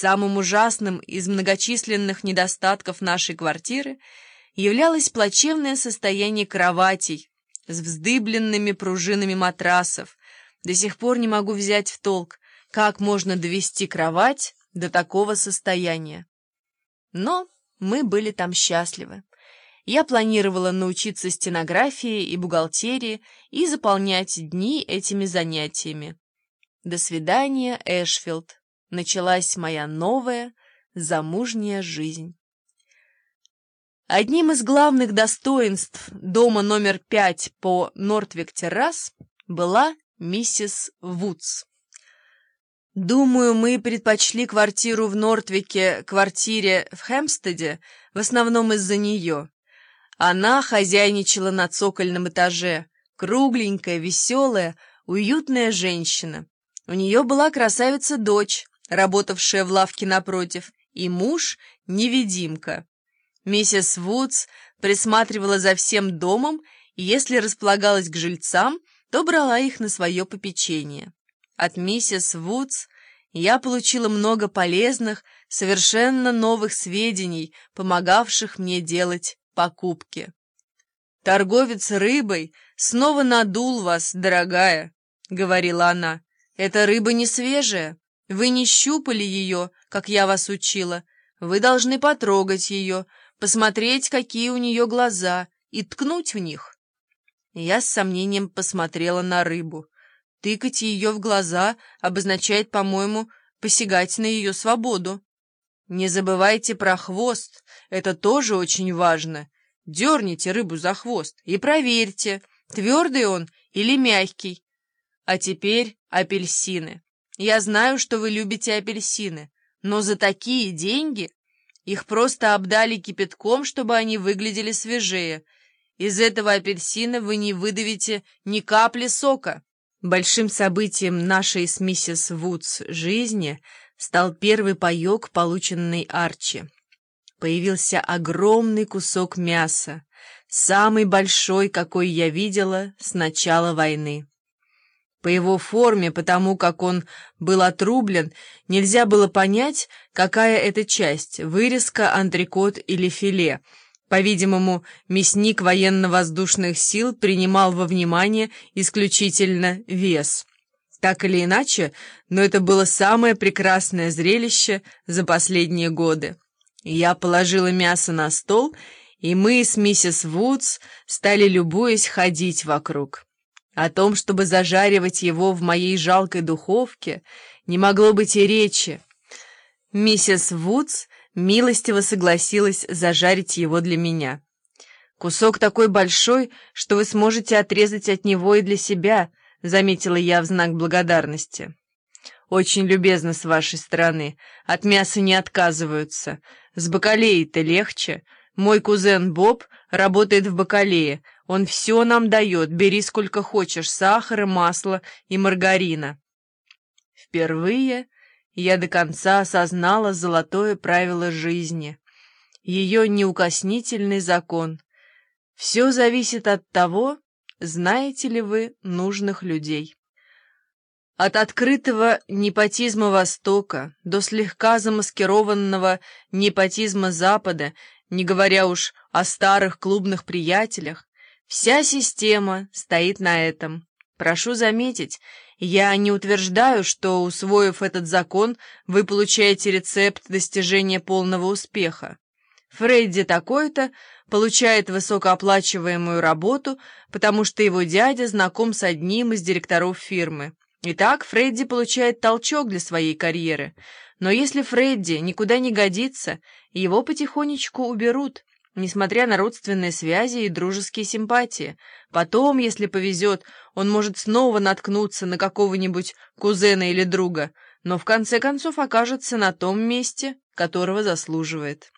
Самым ужасным из многочисленных недостатков нашей квартиры являлось плачевное состояние кроватей с вздыбленными пружинами матрасов. До сих пор не могу взять в толк, как можно довести кровать до такого состояния. Но мы были там счастливы. Я планировала научиться стенографии и бухгалтерии и заполнять дни этими занятиями. До свидания, Эшфилд началась моя новая замужняя жизнь. Одним из главных достоинств дома номер пять по Нортвик-террас была миссис Вудс. Думаю, мы предпочли квартиру в Нортвике квартире в Хэмстеде в основном из-за нее. Она хозяйничала на цокольном этаже, кругленькая, веселая, уютная женщина. У нее была красавица-дочь, работавшая в лавке напротив, и муж-невидимка. Миссис Вудс присматривала за всем домом, и если располагалась к жильцам, то брала их на свое попечение. От миссис Вудс я получила много полезных, совершенно новых сведений, помогавших мне делать покупки. «Торговец рыбой снова надул вас, дорогая», — говорила она. «Эта рыба не свежая, вы не щупали ее, как я вас учила. Вы должны потрогать ее, посмотреть, какие у нее глаза, и ткнуть в них. Я с сомнением посмотрела на рыбу. Тыкать ее в глаза обозначает, по-моему, посягать на ее свободу. Не забывайте про хвост, это тоже очень важно. Дерните рыбу за хвост и проверьте, твердый он или мягкий. А теперь апельсины. Я знаю, что вы любите апельсины, но за такие деньги их просто обдали кипятком, чтобы они выглядели свежее. Из этого апельсина вы не выдавите ни капли сока. Большим событием нашей с миссис Вудс жизни стал первый паёк, полученный Арчи. Появился огромный кусок мяса, самый большой, какой я видела с начала войны. По его форме, потому как он был отрублен, нельзя было понять, какая это часть — вырезка, антрикот или филе. По-видимому, мясник военно-воздушных сил принимал во внимание исключительно вес. Так или иначе, но это было самое прекрасное зрелище за последние годы. Я положила мясо на стол, и мы с миссис Вудс стали, любуясь, ходить вокруг. О том, чтобы зажаривать его в моей жалкой духовке, не могло быть и речи. Миссис Вудс милостиво согласилась зажарить его для меня. «Кусок такой большой, что вы сможете отрезать от него и для себя», — заметила я в знак благодарности. «Очень любезно с вашей стороны. От мяса не отказываются. С бакалеей-то легче. Мой кузен Боб работает в бакалее. Он все нам дает, бери сколько хочешь, сахара, масла и маргарина. Впервые я до конца осознала золотое правило жизни, ее неукоснительный закон. Все зависит от того, знаете ли вы нужных людей. От открытого непотизма Востока до слегка замаскированного непотизма Запада, не говоря уж о старых клубных приятелях, Вся система стоит на этом. Прошу заметить, я не утверждаю, что, усвоив этот закон, вы получаете рецепт достижения полного успеха. Фредди такой-то получает высокооплачиваемую работу, потому что его дядя знаком с одним из директоров фирмы. Итак, Фредди получает толчок для своей карьеры. Но если Фредди никуда не годится, его потихонечку уберут несмотря на родственные связи и дружеские симпатии. Потом, если повезет, он может снова наткнуться на какого-нибудь кузена или друга, но в конце концов окажется на том месте, которого заслуживает.